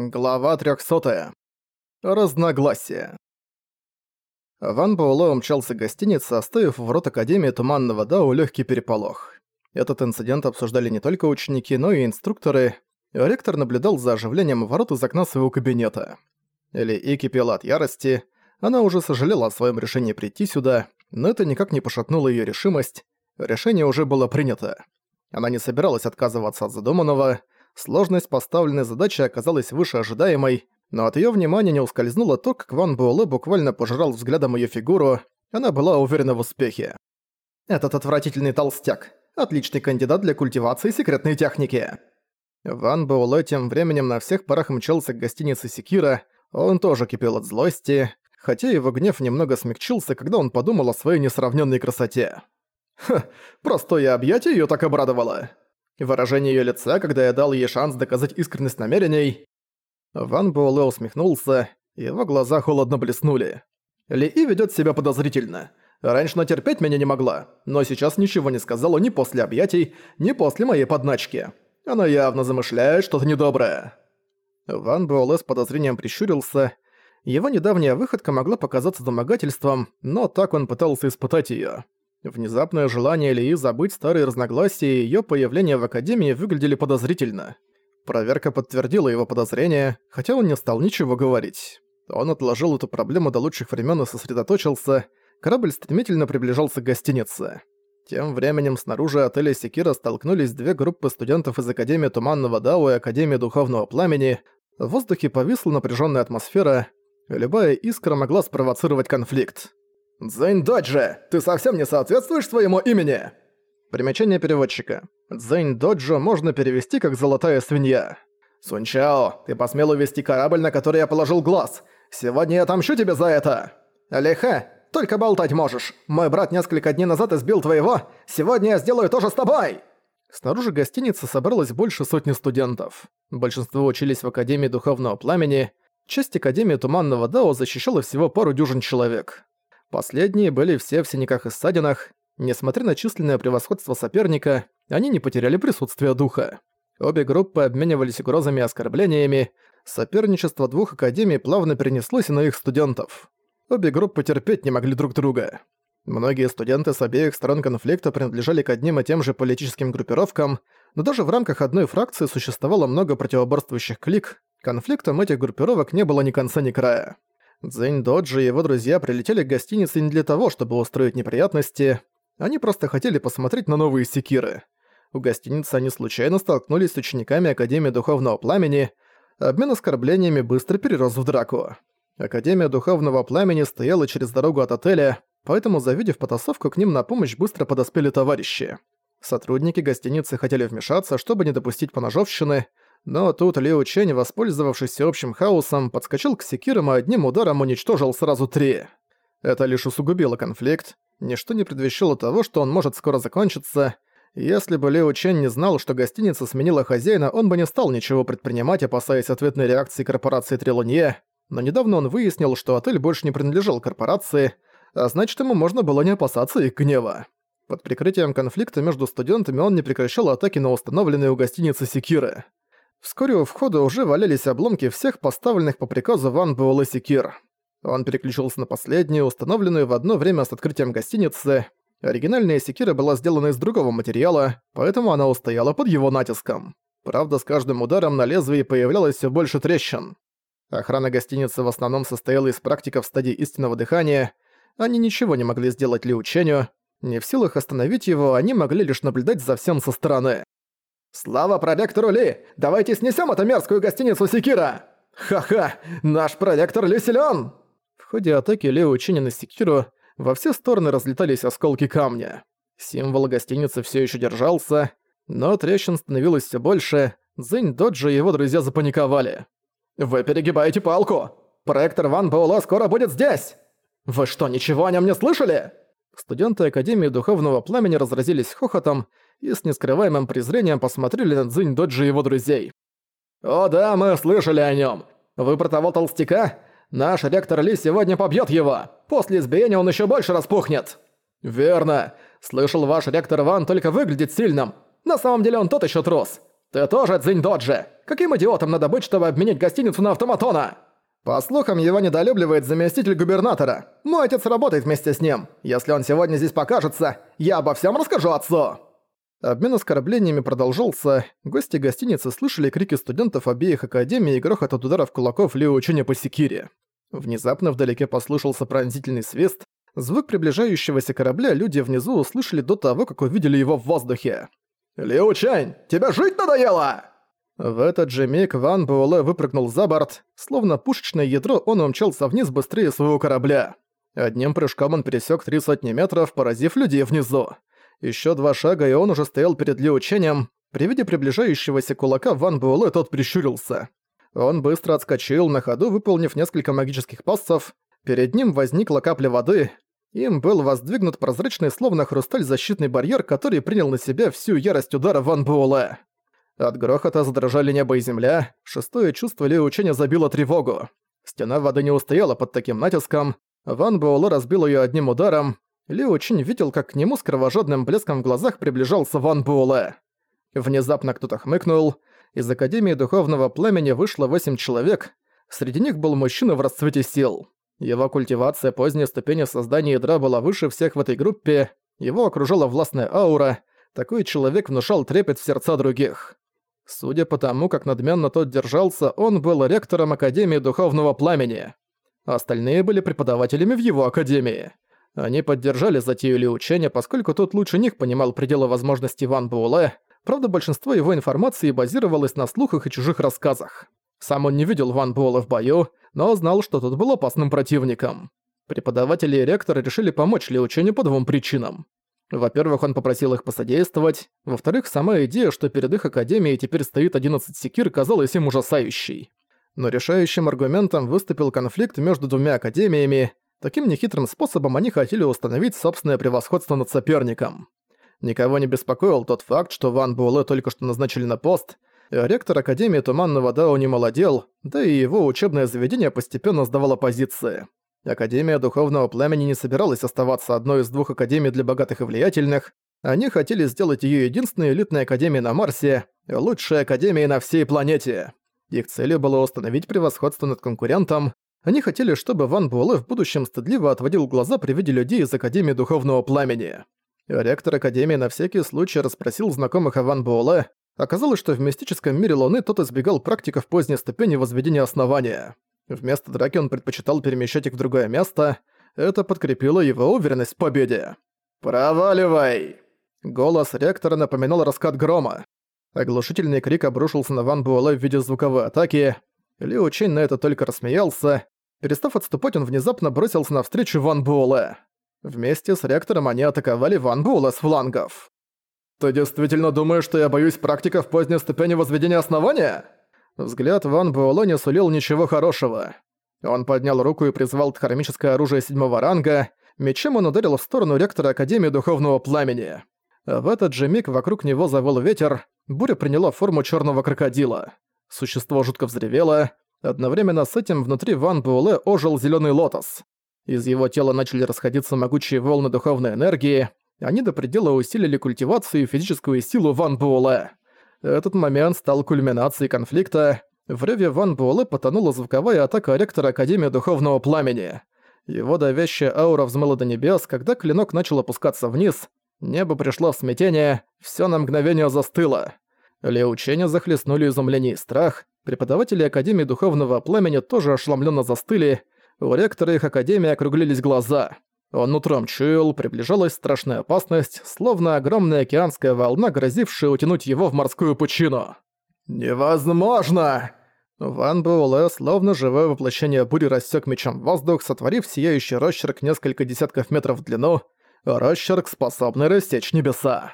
Глава 300. Разногласия. Ван Буэлэ умчался к гостинице, оставив в ворот Академии Туманного Дао легкий переполох. Этот инцидент обсуждали не только ученики, но и инструкторы. Ректор наблюдал за оживлением ворот из окна своего кабинета. Или и кипела от ярости. Она уже сожалела о своем решении прийти сюда, но это никак не пошатнуло ее решимость. Решение уже было принято. Она не собиралась отказываться от задуманного, Сложность поставленной задачи оказалась выше ожидаемой, но от её внимания не ускользнуло то, как Ван Буэлэ буквально пожирал взглядом её фигуру, она была уверена в успехе. «Этот отвратительный толстяк. Отличный кандидат для культивации секретной техники». Ван Буэлэ тем временем на всех парах мчался к гостинице Секира, он тоже кипел от злости, хотя его гнев немного смягчился, когда он подумал о своей несравненной красоте. «Ха, простое объятие её так обрадовало. Выражение её лица, когда я дал ей шанс доказать искренность намерений. Ван Буэлэ усмехнулся, его глаза холодно блеснули. Ли И ведёт себя подозрительно. Раньше натерпеть меня не могла, но сейчас ничего не сказала ни после объятий, ни после моей подначки. Она явно замышляет что-то недоброе. Ван Буэлэ с подозрением прищурился. Его недавняя выходка могла показаться домогательством, но так он пытался испытать её. Внезапное желание Лии забыть старые разногласия и её появление в Академии выглядели подозрительно. Проверка подтвердила его подозрения, хотя он не стал ничего говорить. Он отложил эту проблему до лучших времен и сосредоточился. Корабль стремительно приближался к гостинице. Тем временем снаружи отеля Секира столкнулись две группы студентов из Академии Туманного Дао и Академии Духовного Пламени. В воздухе повисла напряженная атмосфера. Любая искра могла спровоцировать конфликт. «Дзэнь Доджи, ты совсем не соответствуешь своему имени!» Примечание переводчика. «Дзэнь Доджо» можно перевести как «золотая свинья». «Сунчао, ты посмел увести корабль, на который я положил глаз. Сегодня я отомщу тебе за это!» «Лихе, только болтать можешь. Мой брат несколько дней назад избил твоего. Сегодня я сделаю то же с тобой!» Снаружи гостиницы собралось больше сотни студентов. Большинство учились в Академии Духовного Пламени. Часть Академии Туманного Дао защищала всего пару дюжин человек. Последние были все в синяках и ссадинах. Несмотря на численное превосходство соперника, они не потеряли присутствие духа. Обе группы обменивались угрозами и оскорблениями. Соперничество двух академий плавно перенеслось и на их студентов. Обе группы терпеть не могли друг друга. Многие студенты с обеих сторон конфликта принадлежали к одним и тем же политическим группировкам, но даже в рамках одной фракции существовало много противоборствующих клик, конфликтам этих группировок не было ни конца ни края. Цзэнь Доджи и его друзья прилетели к гостинице не для того, чтобы устроить неприятности, они просто хотели посмотреть на новые секиры. У гостиницы они случайно столкнулись с учениками Академии Духовного Пламени, обмен оскорблениями быстро перерос в драку. Академия Духовного Пламени стояла через дорогу от отеля, поэтому, завидев потасовку, к ним на помощь быстро подоспели товарищи. Сотрудники гостиницы хотели вмешаться, чтобы не допустить поножовщины, но тут Лиу Чэнь, воспользовавшись общим хаосом, подскочил к секирам и одним ударом уничтожил сразу три. Это лишь усугубило конфликт. Ничто не предвещало того, что он может скоро закончиться. Если бы Лиу Чэнь не знал, что гостиница сменила хозяина, он бы не стал ничего предпринимать, опасаясь ответной реакции корпорации Трилунье. Но недавно он выяснил, что отель больше не принадлежал корпорации, а значит, ему можно было не опасаться их гнева. Под прикрытием конфликта между студентами он не прекращал атаки на установленные у гостиницы секиры. Вскоре у входа уже валялись обломки всех поставленных по приказу Ван Буэлэ секир. Он переключился на последнюю, установленную в одно время с открытием гостиницы. Оригинальная секира была сделана из другого материала, поэтому она устояла под его натиском. Правда, с каждым ударом на лезвии появлялось все больше трещин. Охрана гостиницы в основном состояла из практиков стадии истинного дыхания. Они ничего не могли сделать Ли Учению. Не в силах остановить его, они могли лишь наблюдать за всем со стороны. «Слава проректору Ли! Давайте снесем эту мерзкую гостиницу Секира!» «Ха-ха! Наш проректор Ли силён!» В ходе атаки Ли Учини на Секиру во все стороны разлетались осколки камня. Символ гостиницы все еще держался, но трещин становилось все больше, Зинь Доджи и его друзья запаниковали. «Вы перегибаете палку! Проектор Ван Баула скоро будет здесь! Вы что, ничего о нем не слышали?» Студенты Академии Духовного Пламени разразились хохотом и с нескрываемым презрением посмотрели на Цзинь Доджи и его друзей. «О да, мы слышали о нем. Вы про того толстяка? Наш ректор Ли сегодня побьет его. После избиения он еще больше распухнет». «Верно. Слышал, ваш ректор Ван только выглядит сильным. На самом деле он тот еще трус. Ты тоже Цзинь Доджи. Каким идиотом надо быть, чтобы обменять гостиницу на автоматона? По слухам, его недолюбливает заместитель губернатора. Мой отец работает вместе с ним. Если он сегодня здесь покажется, я обо всем расскажу отцу!» Обмен оскорблениями продолжался. Гости гостиницы слышали крики студентов обеих академий и грохот от ударов кулаков Лио Чуня по секире. Внезапно вдалеке послышался пронзительный свист. Звук приближающегося корабля люди внизу услышали до того, как увидели его в воздухе. «Лио Чань, тебе жить надоело!» В этот же миг Ван Буэлэ выпрыгнул за борт. Словно пушечное ядро, он умчался вниз быстрее своего корабля. Одним прыжком он пересек три сотни метров, поразив людей внизу. Еще два шага, и он уже стоял перед Лиу Ченем. При виде приближающегося кулака Ван Буэлэ тот прищурился. Он быстро отскочил, на ходу выполнив несколько магических пассов. Перед ним возникла капля воды. Им был воздвигнут прозрачный, словно хрусталь, защитный барьер, который принял на себя всю ярость удара Ван Буэлэ. От грохота задрожали небо и земля, шестое чувство Ли Ученя забило тревогу. Стена воды не устояла под таким натиском, Ван Буэлэ разбил ее одним ударом. Ли Учень видел, как к нему с кровожадным блеском в глазах приближался Ван Буэлэ. Внезапно кто-то хмыкнул. Из Академии Духовного Племени вышло восемь человек. Среди них был мужчина в расцвете сил. Его культивация поздней ступени создания ядра была выше всех в этой группе. Его окружала властная аура. Такой человек внушал трепет в сердца других. Судя по тому, как надменно тот держался, он был ректором Академии Духовного Пламени. Остальные были преподавателями в его Академии. Они поддержали затею Ли учения, поскольку тот лучше них понимал пределы возможностей Ван Буэлэ, правда большинство его информации базировалось на слухах и чужих рассказах. Сам он не видел Ван Буэлэ в бою, но знал, что тот был опасным противником. Преподаватели и ректор решили помочь Ли учению по двум причинам. Во-первых, он попросил их посодействовать. Во-вторых, сама идея, что перед их академией теперь стоит 11 секир, казалась им ужасающей. Но решающим аргументом выступил конфликт между двумя академиями. Таким нехитрым способом они хотели установить собственное превосходство над соперником. Никого не беспокоил тот факт, что Ван Буэлэ только что назначили на пост, ректор Академии Туманного Дао не молодел, да и его учебное заведение постепенно сдавало позиции. Академия Духовного Пламени не собиралась оставаться одной из двух академий для богатых и влиятельных. Они хотели сделать её единственной элитной академией на Марсе, лучшей академией на всей планете. Их целью было установить превосходство над конкурентом. Они хотели, чтобы Ван Буэлэ в будущем стыдливо отводил глаза при виде людей из Академии Духовного Пламени. Ректор Академии на всякий случай расспросил знакомых о Ван Буэлэ. Оказалось, что в мистическом мире Луны тот избегал практиков поздней ступени возведения основания. Вместо драки он предпочитал перемещать их в другое место. Это подкрепило его уверенность в победе. «Проваливай!» Голос ректора напоминал раскат грома. Оглушительный крик обрушился на Ван Буэлэ в виде звуковой атаки. Лиу Чень на это только рассмеялся. Перестав отступать, он внезапно бросился навстречу Ван Буэлэ. Вместе с ректором они атаковали Ван Буэлэ с флангов. «Ты действительно думаешь, что я боюсь практиков поздней ступени возведения основания?» Взгляд Ван Буэлло не сулил ничего хорошего. Он поднял руку и призвал дхармическое оружие седьмого ранга. Мечом он ударил в сторону ректора Академии Духовного Пламени. В этот же миг вокруг него завыл ветер, буря приняла форму черного крокодила. Существо жутко взревело. Одновременно с этим внутри Ван Буэлэ ожил зеленый лотос. Из его тела начали расходиться могучие волны духовной энергии. Они до предела усилили культивацию и физическую силу Ван Буэлэ. Этот момент стал кульминацией конфликта. В реве Ван Буэлэ потонула звуковая атака ректора Академии Духовного Пламени. Его давящая аура взмыла до небес, когда клинок начал опускаться вниз. Небо пришло в смятение, всё на мгновение застыло. Ли учения захлестнули изумление и страх. Преподаватели Академии Духовного Пламени тоже ошеломленно застыли. У ректора их Академии округлились глаза. Он утром чуял, приближалась страшная опасность, словно огромная океанская волна, грозившая утянуть его в морскую пучину. «Невозможно!» Ван Буэлэ, словно живое воплощение бури, рассек мечом воздух, сотворив сияющий росчерк несколько десятков метров в длину, росчерк, способный рассечь небеса.